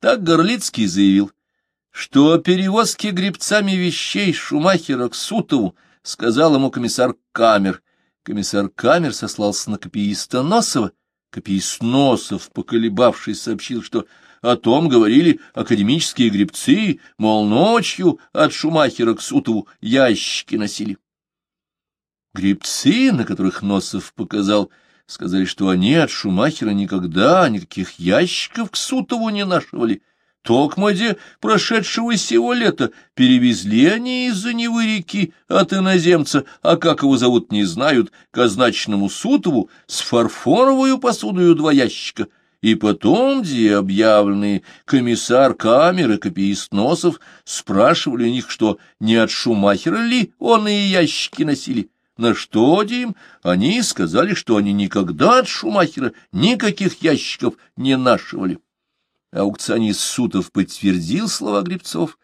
Так Горлицкий заявил, что о перевозке гребцами вещей Шумахера к Сутову сказал ему комиссар Камер. Комиссар Камер сослался на копииста Носова. Копиист Носов, поколебавшись, сообщил, что о том говорили академические гребцы, мол, ночью от Шумахера к Сутову ящики носили. Гребцы, на которых Носов показал, сказали, что они от Шумахера никогда никаких ящиков к Сутову не нашивали. Токмаде прошедшего сего лета перевезли они из-за Невы реки от иноземца, а как его зовут не знают, к означенному Сутову с фарфоровую посудою два ящика. И потом, где объявленные комиссар камеры, копиист Носов, спрашивали у них, что не от Шумахера ли он и ящики носили. На что, Дим, они сказали, что они никогда от Шумахера никаких ящиков не нашивали. Аукционист Сутов подтвердил слова Гребцов,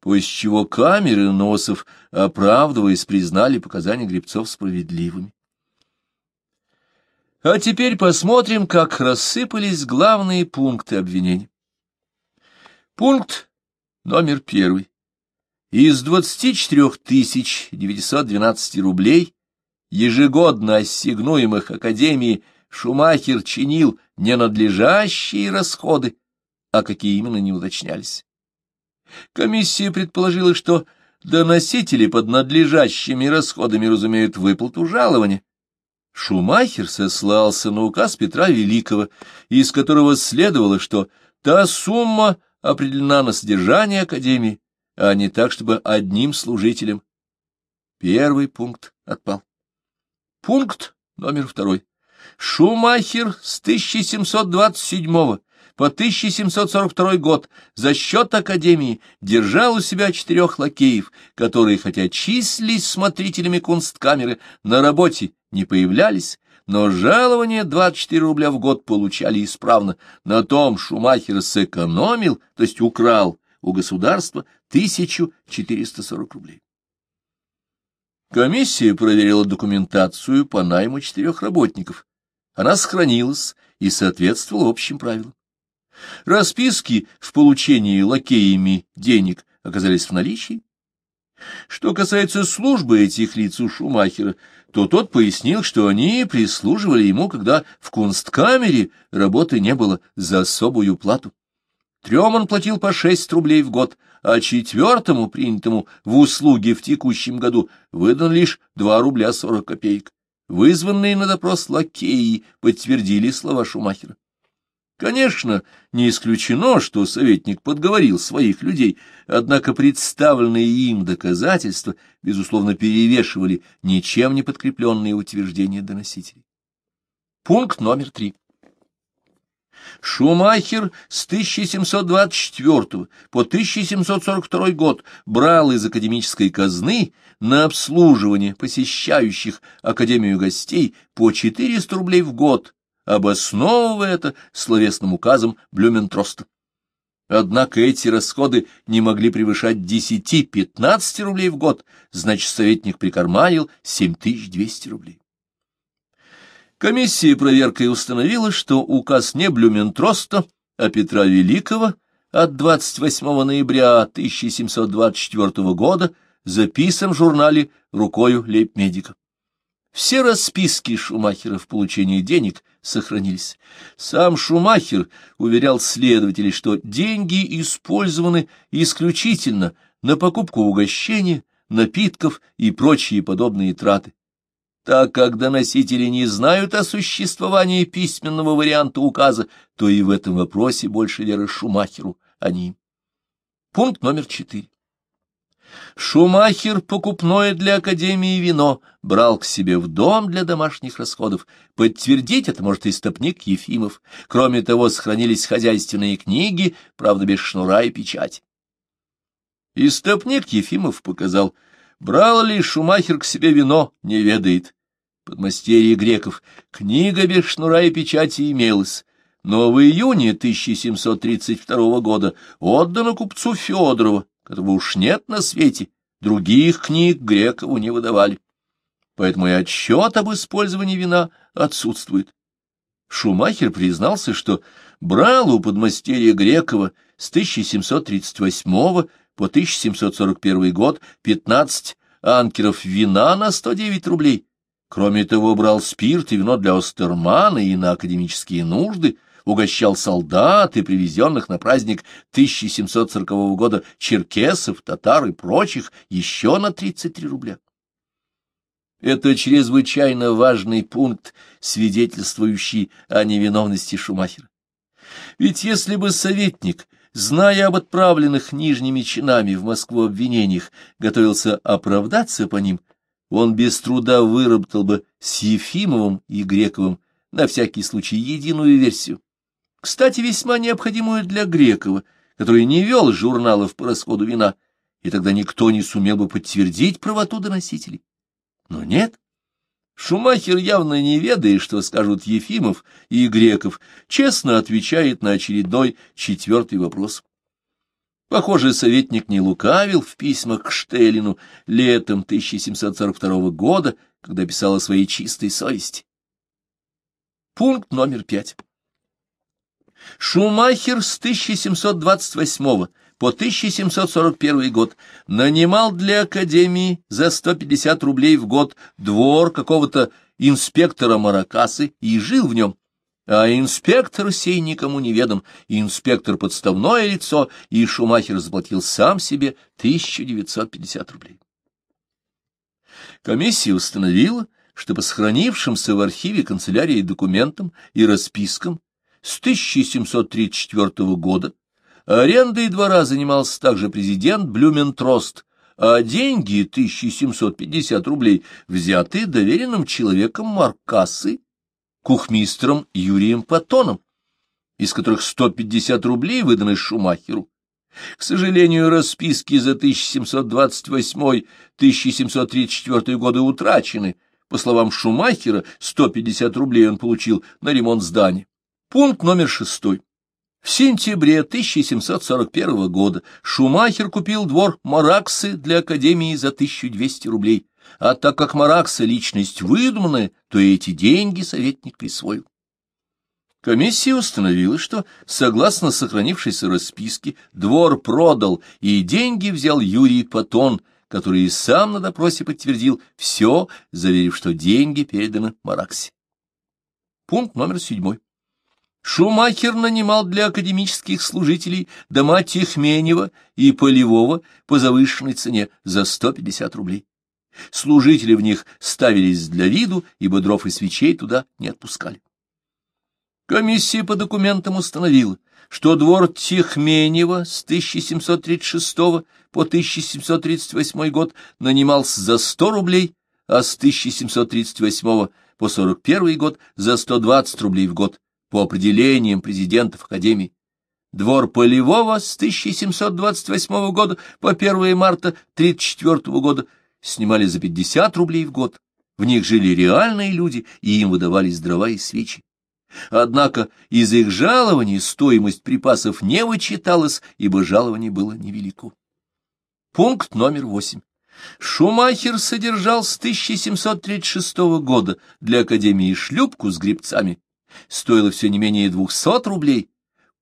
после чего камеры Носов, оправдываясь, признали показания Гребцов справедливыми. А теперь посмотрим, как рассыпались главные пункты обвинений. Пункт номер первый. Из 24 912 рублей, ежегодно ассигнуемых Академии, Шумахер чинил ненадлежащие расходы, а какие именно не уточнялись. Комиссия предположила, что доносители под надлежащими расходами разумеют выплату жалования. Шумахер сослался на указ Петра Великого, из которого следовало, что та сумма определена на содержание Академии, а не так, чтобы одним служителем. Первый пункт отпал. Пункт номер второй. Шумахер с 1727 по 1742 год за счет Академии держал у себя четырех лакеев, которые, хотя числились смотрителями кунсткамеры, на работе не появлялись, но жалование 24 рубля в год получали исправно. На том Шумахер сэкономил, то есть украл у государства 1440 рублей. Комиссия проверила документацию по найму четырех работников. Она сохранилась и соответствовала общим правилам. Расписки в получении лакеями денег оказались в наличии. Что касается службы этих лиц у Шумахера, то тот пояснил, что они прислуживали ему, когда в кунсткамере работы не было за особую плату. Трем он платил по шесть рублей в год, а четвертому, принятому в услуги в текущем году, выдан лишь два рубля сорок копеек. Вызванные на допрос лакеи подтвердили слова Шумахера. Конечно, не исключено, что советник подговорил своих людей, однако представленные им доказательства, безусловно, перевешивали ничем не подкрепленные утверждения доносителей. Пункт номер три. Шумахер с 1724 по 1742 год брал из академической казны на обслуживание посещающих Академию гостей по 400 рублей в год обосновывая это словесным указом Блюментроста. Однако эти расходы не могли превышать 10-15 рублей в год, значит, советник прикарманил 7200 рублей. Комиссия проверкой установила, что указ не Блюментроста, а Петра Великого от 28 ноября 1724 года записан в журнале рукою лейб-медика. Все расписки Шумахера в получении денег сохранились. Сам Шумахер уверял следователей, что деньги использованы исключительно на покупку угощения, напитков и прочие подобные траты. Так как доносители не знают о существовании письменного варианта указа, то и в этом вопросе больше веры Шумахеру, а не им. Пункт номер четыре. Шумахер покупное для Академии вино брал к себе в дом для домашних расходов. Подтвердить это может истопник Ефимов. Кроме того, сохранились хозяйственные книги, правда, без шнура и печати. Истопник Ефимов показал, брал ли Шумахер к себе вино, не ведает. Подмастерье греков. Книга без шнура и печати имелась, но в июне 1732 года отдана купцу Федорова, которого уж нет на свете, других книг Грекову не выдавали. Поэтому и отчет об использовании вина отсутствует. Шумахер признался, что брал у подмастерья Грекова с 1738 по 1741 год 15 анкеров вина на 109 рублей. Кроме того, брал спирт и вино для Остермана и на академические нужды, угощал солдат и привезенных на праздник 1740 года черкесов, татар и прочих еще на 33 рубля. Это чрезвычайно важный пункт, свидетельствующий о невиновности Шумахера. Ведь если бы советник, зная об отправленных нижними чинами в Москву обвинениях, готовился оправдаться по ним, он без труда выработал бы с Ефимовым и Грековым на всякий случай единую версию. Кстати, весьма необходимую для Грекова, который не вел журналов по расходу вина, и тогда никто не сумел бы подтвердить правоту доносителей. Но нет. Шумахер, явно не ведая, что скажут Ефимов и Греков, честно отвечает на очередной четвертый вопрос. Похоже, советник не лукавил в письмах к Штелину летом 1742 года, когда писал о своей чистой совести. Пункт номер пять. Шумахер с 1728 по 1741 год нанимал для Академии за 150 рублей в год двор какого-то инспектора Маракасы и жил в нем. А инспектор сей никому не ведом, инспектор подставное лицо, и Шумахер заплатил сам себе 1950 рублей. Комиссия установила, что по сохранившимся в архиве канцелярии документам и распискам с 1734 года Арендой двора занимался также президент Блюментрост, а деньги, 1750 рублей, взяты доверенным человеком Маркасы, кухмистром Юрием Патоном, из которых 150 рублей выданы Шумахеру. К сожалению, расписки за 1728-1734 годы утрачены. По словам Шумахера, 150 рублей он получил на ремонт здания. Пункт номер шестой. В сентябре 1741 года Шумахер купил двор Мараксы для Академии за 1200 рублей, а так как Маракса — личность выдуманная, то эти деньги советник присвоил. Комиссия установила, что, согласно сохранившейся расписке, двор продал, и деньги взял Юрий Патон, который и сам на допросе подтвердил все, заверив, что деньги переданы Мараксе. Пункт номер седьмой. Шумахер нанимал для академических служителей дома Техменева и Полевого по завышенной цене за 150 рублей. Служители в них ставились для виду, ибо дров и свечей туда не отпускали. Комиссия по документам установила, что двор Техменева с 1736 по 1738 год нанимался за 100 рублей, а с 1738 по 41 год за 120 рублей в год по определениям президентов Академии. Двор Полевого с 1728 года по 1 марта 1934 года снимали за 50 рублей в год. В них жили реальные люди, и им выдавались дрова и свечи. Однако из их жалований стоимость припасов не вычиталась, ибо жалование было невелико. Пункт номер восемь. Шумахер содержал с 1736 года для Академии шлюпку с гребцами, стоило все не менее двухсот рублей.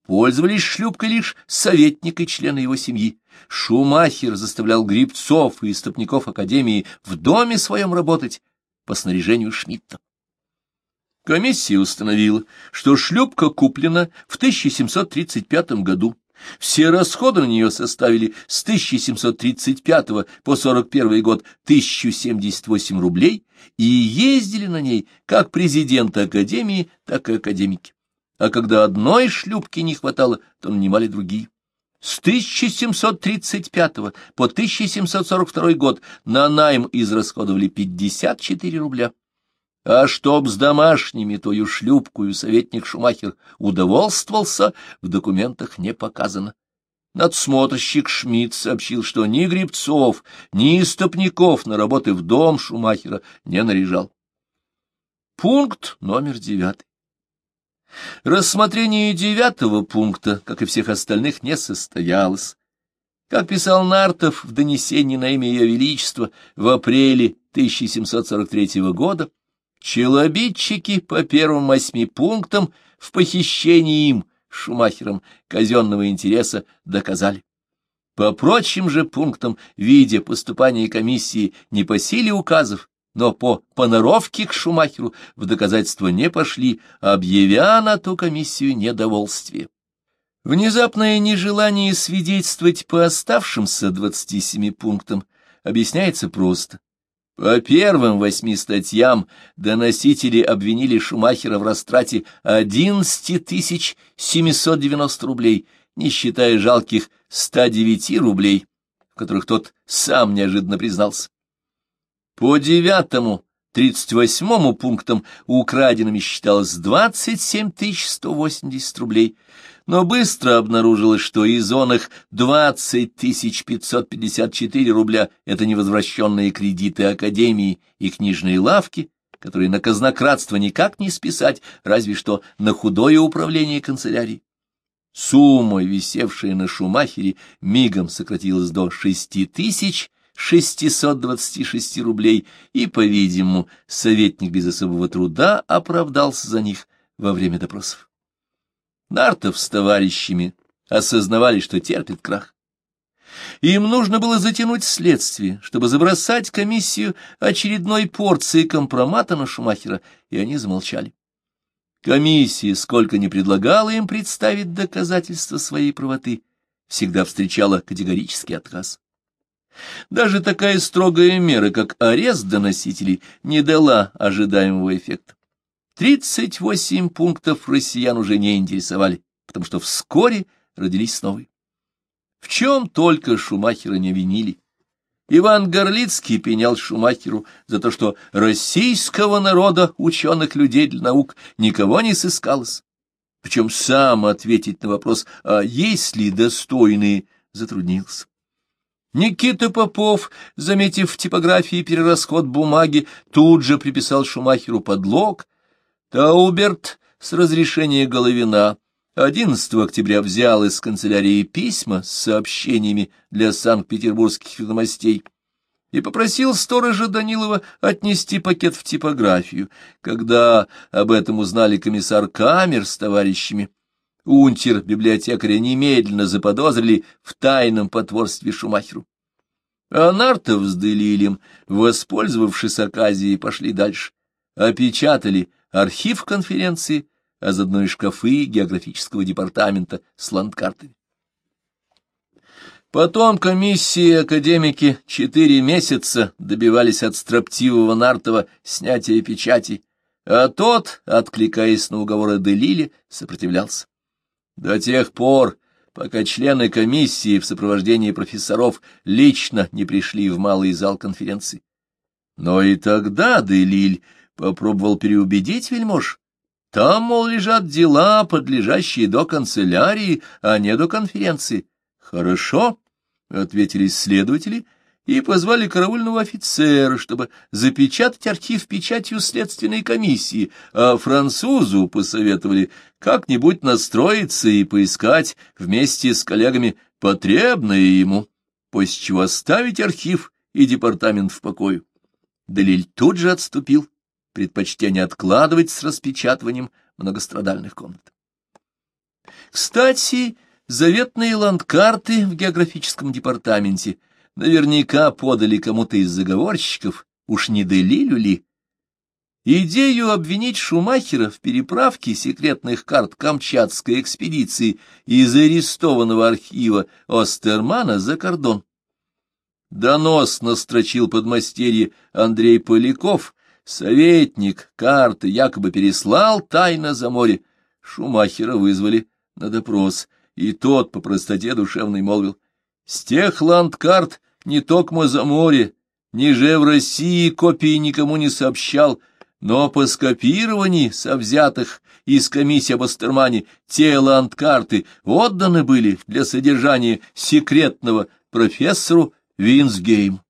Пользовались шлюпкой лишь советник и члены его семьи. Шумахер заставлял грибцов и истопников Академии в доме своем работать по снаряжению Шмидта. Комиссия установила, что шлюпка куплена в 1735 году. Все расходы на нее составили с 1735 по 41 год 1078 рублей, и ездили на ней как президенты Академии, так и академики. А когда одной шлюпки не хватало, то нанимали другие. С 1735 по 1742 год на найм израсходовали 54 рубля. А чтоб с домашними тою шлюпкую советник Шумахер удовольствовался, в документах не показано. Надсмотрщик Шмидт сообщил, что ни грибцов, ни истопников на работы в дом Шумахера не наряжал. Пункт номер девятый. Рассмотрение девятого пункта, как и всех остальных, не состоялось. Как писал Нартов в донесении на имя Ее Величества в апреле 1743 года, челобитчики по первым восьми пунктам в похищении им Шумахером казенного интереса доказали. По прочим же пунктам, видя поступание комиссии не по силе указов, но по поноровке к Шумахеру в доказательство не пошли, объявя на ту комиссию недовольствие. Внезапное нежелание свидетельствовать по оставшимся 27 пунктам объясняется просто. По первым восьми статьям доносители обвинили Шумахера в растрате 11 790 рублей, не считая жалких 109 рублей, в которых тот сам неожиданно признался. По девятому, тридцать восьмому пунктам украденными считалось 27 180 рублей, но быстро обнаружилось, что из их 20 554 рубля — это невозвращенные кредиты Академии и книжные лавки, которые на казнократство никак не списать, разве что на худое управление канцелярией. Сумма, висевшая на Шумахере, мигом сократилась до 6 тысяч 626 рублей, и, по-видимому, советник без особого труда оправдался за них во время допросов. Нартов с товарищами осознавали, что терпит крах. Им нужно было затянуть следствие, чтобы забросать комиссию очередной порцией компромата на Шумахера, и они замолчали. Комиссия, сколько ни предлагала им представить доказательства своей правоты, всегда встречала категорический отказ. Даже такая строгая мера, как арест доносителей, не дала ожидаемого эффекта. Тридцать восемь пунктов россиян уже не интересовали, потому что вскоре родились новые. В чем только Шумахера не винили. Иван Горлицкий пенял Шумахеру за то, что российского народа, ученых людей для наук, никого не сыскалось. Причем сам ответить на вопрос, а есть ли достойные, затруднился. Никита Попов, заметив в типографии перерасход бумаги, тут же приписал Шумахеру подлог, Тауберт с разрешения Головина 11 октября взял из канцелярии письма с сообщениями для санкт-петербургских ведомостей и попросил сторожа Данилова отнести пакет в типографию. Когда об этом узнали комиссар Камер с товарищами, унтер библиотекаря немедленно заподозрили в тайном потворстве Шумахеру. А Нартов с Делилем, воспользовавшись оказией, пошли дальше. Опечатали архив конференции, а заодно и шкафы географического департамента с ландкартами. Потом комиссии и академики четыре месяца добивались от строптивого Нартова снятия печати, а тот, откликаясь на уговоры Делили, сопротивлялся. До тех пор, пока члены комиссии в сопровождении профессоров лично не пришли в малый зал конференции. Но и тогда Делиль Попробовал переубедить вельмож. Там, мол, лежат дела, подлежащие до канцелярии, а не до конференции. Хорошо, — ответили следователи и позвали караульного офицера, чтобы запечатать архив печатью следственной комиссии, а французу посоветовали как-нибудь настроиться и поискать вместе с коллегами потребное ему, после чего оставить архив и департамент в покое. Делиль тут же отступил предпочтя не откладывать с распечатыванием многострадальных комнат. Кстати, заветные ландкарты в географическом департаменте наверняка подали кому-то из заговорщиков, уж не Делилю ли. Идею обвинить Шумахера в переправке секретных карт Камчатской экспедиции из арестованного архива Остермана за кордон. Донос настрочил подмастерье Андрей Поляков, Советник карты якобы переслал тайно за море. Шумахера вызвали на допрос, и тот по простоте душевной молвил. С тех ландкарт не токмо за море, ниже в России копии никому не сообщал, но по скопировании со взятых из комиссии об Остермане те ландкарты отданы были для содержания секретного профессору Винсгейм.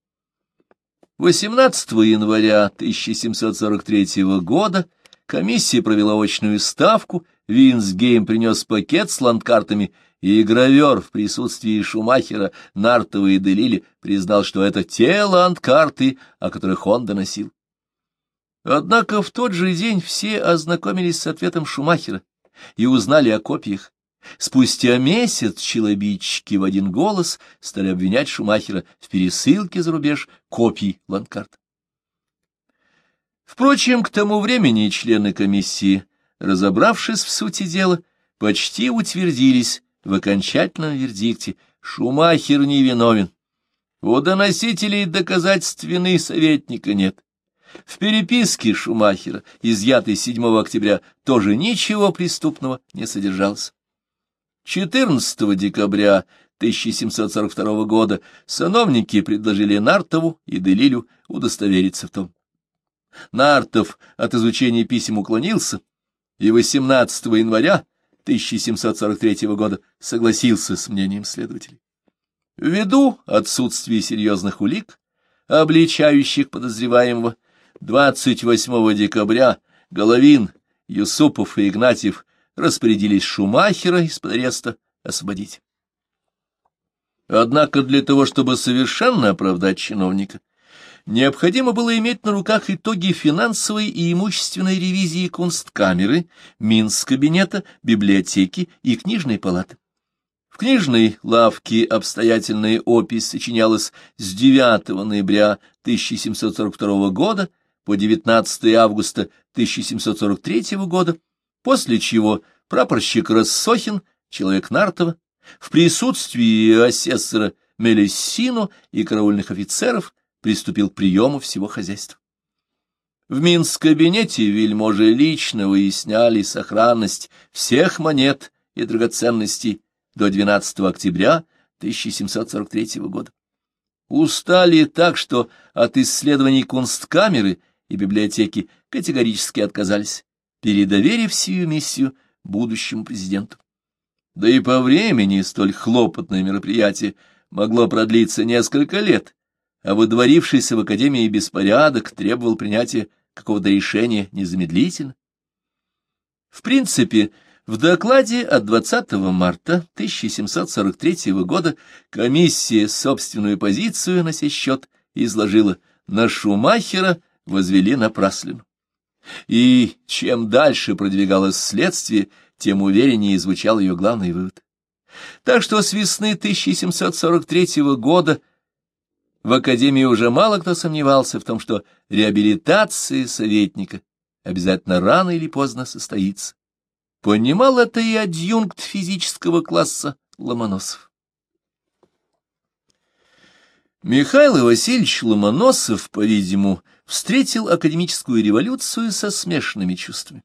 18 января 1743 года комиссия провела очную ставку, Винсгейм принес пакет с ландкартами, и гравер в присутствии Шумахера, Нартова и Делили признал, что это те ландкарты, о которых он доносил. Однако в тот же день все ознакомились с ответом Шумахера и узнали о копиях, Спустя месяц челобитчики в один голос стали обвинять Шумахера в пересылке за рубеж копий Ланкарт. Впрочем, к тому времени члены комиссии, разобравшись в сути дела, почти утвердились в окончательном вердикте «Шумахер невиновен». У доносителей доказательств вины советника нет. В переписке Шумахера, изъятой 7 октября, тоже ничего преступного не содержалось. 14 декабря 1742 года сановники предложили Нартову и Делилю удостовериться в том. Нартов от изучения писем уклонился, и 18 января 1743 года согласился с мнением следователей. Ввиду отсутствия серьезных улик, обличающих подозреваемого, 28 декабря Головин, Юсупов и Игнатьев распорядились Шумахера из-под ареста освободить. Однако для того, чтобы совершенно оправдать чиновника, необходимо было иметь на руках итоги финансовой и имущественной ревизии Кунсткамеры, Минскабинета, библиотеки и книжной палаты. В книжной лавке обстоятельная опись сочинялась с 9 ноября 1742 года по 19 августа 1743 года, после чего прапорщик Рассохин, человек Нартова, в присутствии асессора Мелессино и караульных офицеров приступил к приему всего хозяйства. В Минск-кабинете вельможи лично выясняли сохранность всех монет и драгоценностей до 12 октября 1743 года. Устали так, что от исследований кунсткамеры и библиотеки категорически отказались, передоверив сию миссию будущему президенту. Да и по времени столь хлопотное мероприятие могло продлиться несколько лет, а выдворившийся в Академии беспорядок требовал принятия какого-то решения незамедлительно. В принципе, в докладе от 20 марта 1743 года комиссия собственную позицию на сей счет изложила на Шумахера возвели напраслину. И чем дальше продвигалось следствие, тем увереннее звучал ее главный вывод. Так что с весны 1743 года в Академии уже мало кто сомневался в том, что реабилитация советника обязательно рано или поздно состоится. Понимал это и адъюнкт физического класса Ломоносов. Михаил Васильевич Ломоносов, по-видимому, встретил академическую революцию со смешанными чувствами.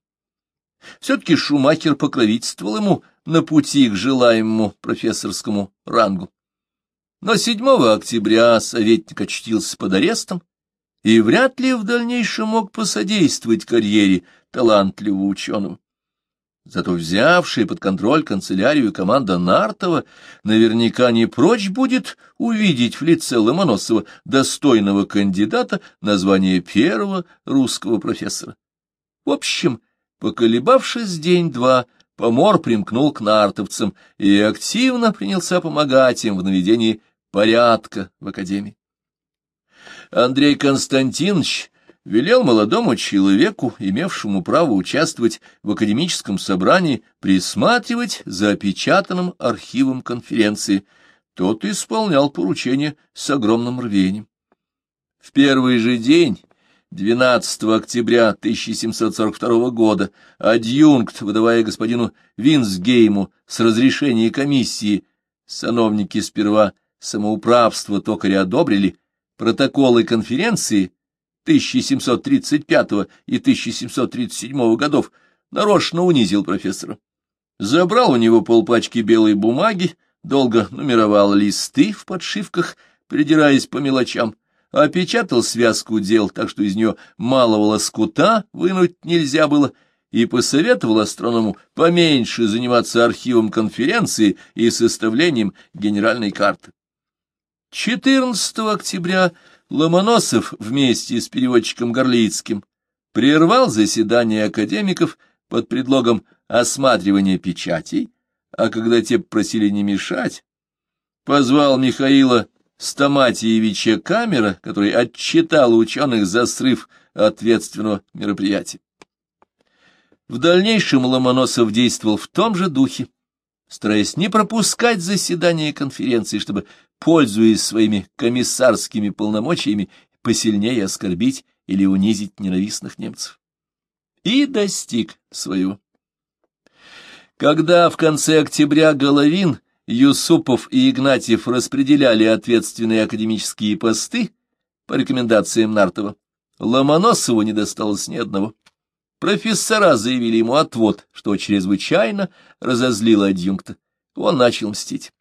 Все-таки Шумахер покровительствовал ему на пути к желаемому профессорскому рангу. Но 7 октября советник очутился под арестом и вряд ли в дальнейшем мог посодействовать карьере талантливого ученого. Зато взявшая под контроль канцелярию команда Нартова наверняка не прочь будет увидеть в лице Ломоносова достойного кандидата на звание первого русского профессора. В общем, поколебавшись день-два, помор примкнул к нартовцам и активно принялся помогать им в наведении порядка в академии. Андрей Константинович велел молодому человеку, имевшему право участвовать в академическом собрании, присматривать за опечатанным архивом конференции. Тот исполнял поручение с огромным рвением. В первый же день, 12 октября 1742 года, адъюнкт, выдавая господину Винсгейму с разрешения комиссии, сановники сперва самоуправство токаря одобрили, протоколы конференции 1735 и 1737 годов нарочно унизил профессора. Забрал у него полпачки белой бумаги, долго нумеровал листы в подшивках, придираясь по мелочам, опечатал связку дел, так что из нее малого лоскута вынуть нельзя было, и посоветовал астроному поменьше заниматься архивом конференции и составлением генеральной карты. 14 октября Ломоносов вместе с переводчиком Горлицким прервал заседание академиков под предлогом осматривания печатей, а когда те просили не мешать, позвал Михаила Стаматиевича Камера, который отчитал ученых за срыв ответственного мероприятия. В дальнейшем Ломоносов действовал в том же духе, стараясь не пропускать заседания конференции, чтобы, пользуясь своими комиссарскими полномочиями, посильнее оскорбить или унизить ненавистных немцев. И достиг своего. Когда в конце октября Головин, Юсупов и Игнатьев распределяли ответственные академические посты по рекомендациям Нартова, Ломоносову не досталось ни одного. Профессора заявили ему отвод, что чрезвычайно разозлило адъюнкта. Он начал мстить.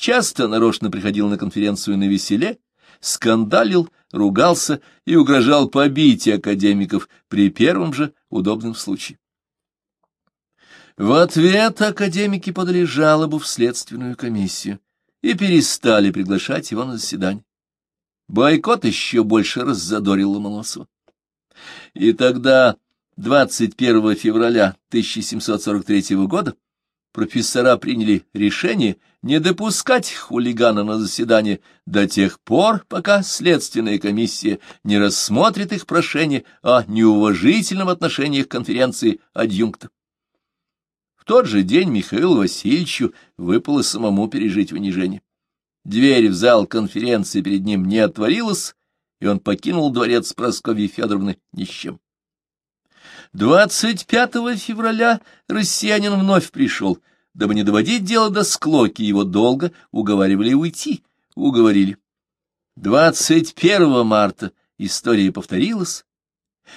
Часто нарочно приходил на конференцию на веселе, скандалил, ругался и угрожал побить академиков при первом же удобном случае. В ответ академики подали жалобу в следственную комиссию и перестали приглашать его на заседание. Бойкот еще больше раззадорил Ломоносова. И тогда, 21 февраля 1743 года, профессора приняли решение не допускать хулигана на заседание до тех пор, пока следственная комиссия не рассмотрит их прошение о неуважительном отношении к конференции адъюнкта тот же день Михаилу Васильевичу выпало самому пережить унижение. Дверь в зал конференции перед ним не отворилась, и он покинул дворец Прасковьи Федоровны ни с чем. 25 февраля россиянин вновь пришел, дабы не доводить дело до склоки, его долго уговаривали уйти, уговорили. 21 марта история повторилась.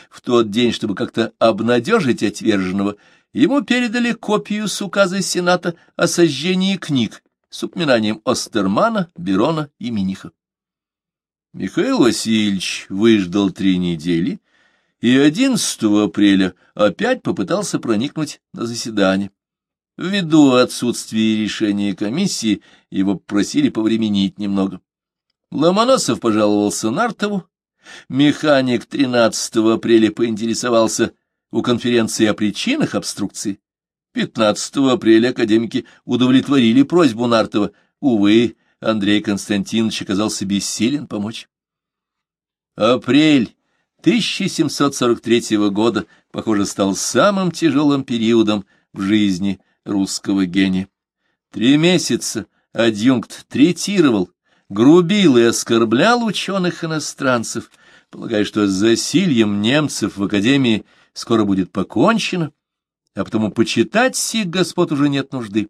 В тот день, чтобы как-то обнадежить отверженного, ему передали копию с указа Сената о сожжении книг с упоминанием Остермана, Берона и Миниха. Михаил Васильевич выждал три недели и 11 апреля опять попытался проникнуть на заседание. Ввиду отсутствия решения комиссии его просили повременить немного. Ломоносов пожаловался Нартову, механик 13 апреля поинтересовался, у конференции о причинах обструкции 15 апреля академики удовлетворили просьбу Нартова. Увы, Андрей Константинович оказался бессилен помочь. Апрель 1743 года, похоже, стал самым тяжелым периодом в жизни русского гения. Три месяца адъюнкт третировал, грубил и оскорблял ученых-иностранцев, полагая, что с засильем немцев в Академии скоро будет покончено, а потому почитать сих господ уже нет нужды.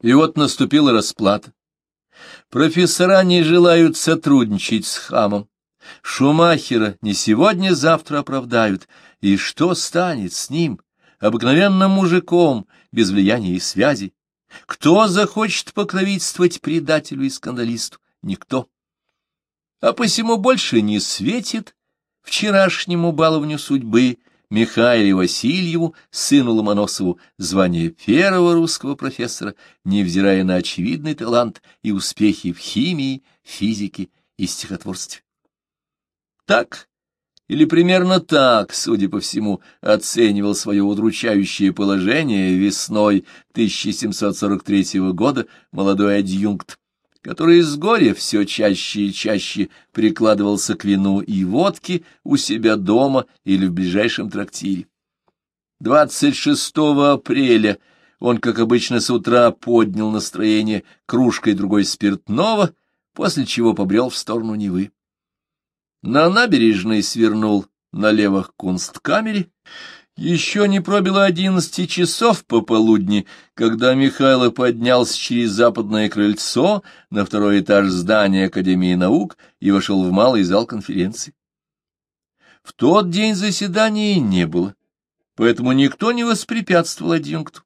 И вот наступила расплата. Профессора не желают сотрудничать с хамом. Шумахера не сегодня-завтра оправдают. И что станет с ним, обыкновенным мужиком, без влияния и связи? Кто захочет покровительствовать предателю и скандалисту? Никто. А посему больше не светит вчерашнему баловню судьбы Михаиле Васильеву, сыну Ломоносову, звание первого русского профессора, невзирая на очевидный талант и успехи в химии, физике и стихотворстве. Так, или примерно так, судя по всему, оценивал свое удручающее положение весной 1743 года молодой адъюнкт который из горя все чаще и чаще прикладывался к вину и водке у себя дома или в ближайшем трактире. 26 апреля он, как обычно, с утра поднял настроение кружкой другой спиртного, после чего побрел в сторону Невы. На набережной свернул налево к кунсткамере, еще не пробило одиннадцати часов пополудни, когда Михайло поднялся через западное крыльцо на второй этаж здания Академии наук и вошел в малый зал конференции. В тот день заседания не было, поэтому никто не воспрепятствовал адъюнкту.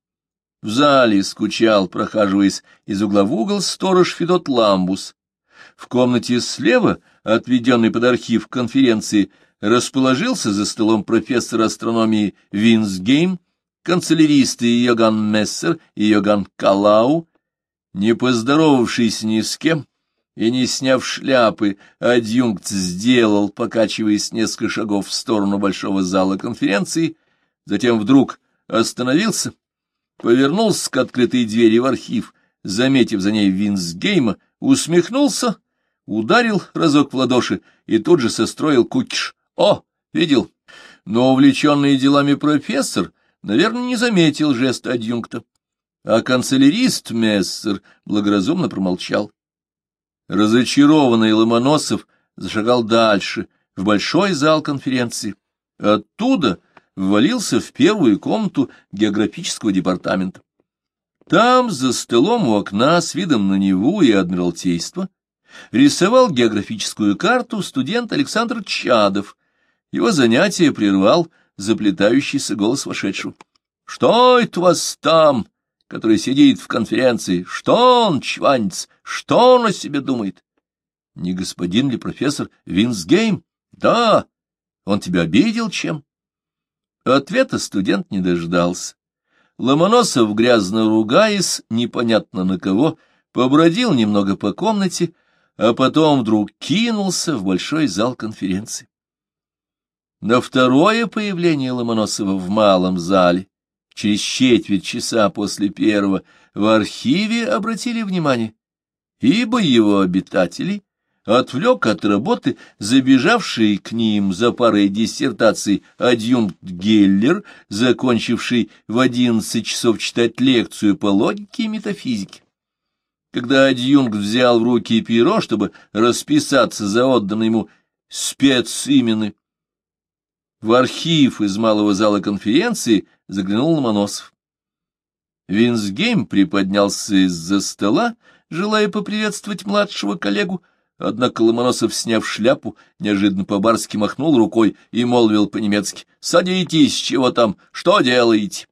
В зале скучал, прохаживаясь из угла в угол, сторож Федот Ламбус. В комнате слева, отведенной под архив конференции, расположился за столом профессор астрономии Винсгейм, канцеляристы Йоган Мессер и Йоган Калау, не поздоровавшись ни с кем и не сняв шляпы, адъюнкт сделал, покачиваясь несколько шагов в сторону большого зала конференции, затем вдруг остановился, повернулся к открытой двери в архив, заметив за ней Винсгейма, усмехнулся, ударил разок в ладоши и тут же состроил кукиш. О, видел. Но увлеченный делами профессор, наверное, не заметил жест адъюнкта. а канцелярист Мессер благоразумно промолчал. Разочарованный Ломоносов зашагал дальше, в большой зал конференции. Оттуда ввалился в первую комнату географического департамента. Там, за столом у окна, с видом на Неву и Адмиралтейство, рисовал географическую карту студент Александр Чадов. Его занятие прервал заплетающийся голос вошедшего. — Что это у вас там, который сидит в конференции? Что он, чванец? Что он о себе думает? — Не господин ли профессор Винсгейм? — Да. Он тебя обидел чем? Ответа студент не дождался. Ломоносов, грязно ругаясь, непонятно на кого, побродил немного по комнате, а потом вдруг кинулся в большой зал конференции. На второе появление Ломоносова в малом зале, через четверть часа после первого, в архиве обратили внимание, ибо его обитатели отвлек от работы забежавший к ним за парой диссертаций адъюнкт Геллер, закончивший в одиннадцать часов читать лекцию по логике и метафизике. Когда адъюнкт взял в руки перо, чтобы расписаться за отданные ему специмены, в архив из малого зала конференции заглянул Ломоносов. Винсгейм приподнялся из-за стола, желая поприветствовать младшего коллегу, однако Ломоносов, сняв шляпу, неожиданно по-барски махнул рукой и молвил по-немецки «Садитесь, чего там, что делаете?»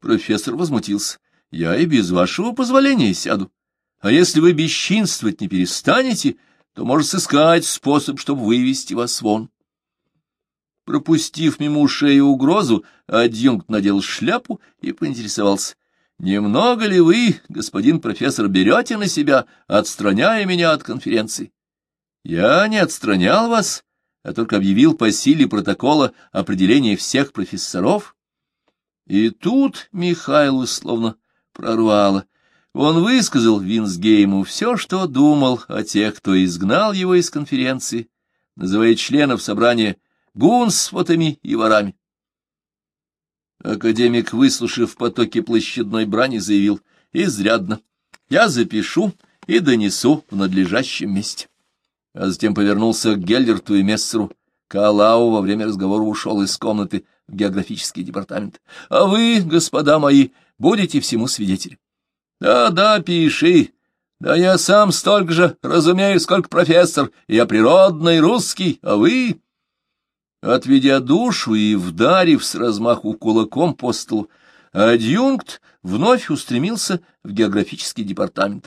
Профессор возмутился. «Я и без вашего позволения сяду. А если вы бесчинствовать не перестанете, то может сыскать способ, чтобы вывести вас вон. Пропустив мимо ушей угрозу, адъюнкт надел шляпу и поинтересовался. «Немного ли вы, господин профессор, берете на себя, отстраняя меня от конференции?» «Я не отстранял вас, а только объявил по силе протокола определение всех профессоров». И тут Михайлу словно прорвало. Он высказал Винсгейму все, что думал о тех, кто изгнал его из конференции, называя членов собрания гунсвотами и ворами. Академик, выслушав потоки площадной брани, заявил, «Изрядно. Я запишу и донесу в надлежащем месте». А затем повернулся к Геллерту и Мессеру. Калау во время разговора ушел из комнаты в географический департамент. «А вы, господа мои, будете всему свидетели». Да, да, пиши. Да я сам столько же разумею, сколько профессор. Я природный русский, а вы... Отведя душу и вдарив с размаху кулаком по столу, адъюнкт вновь устремился в географический департамент.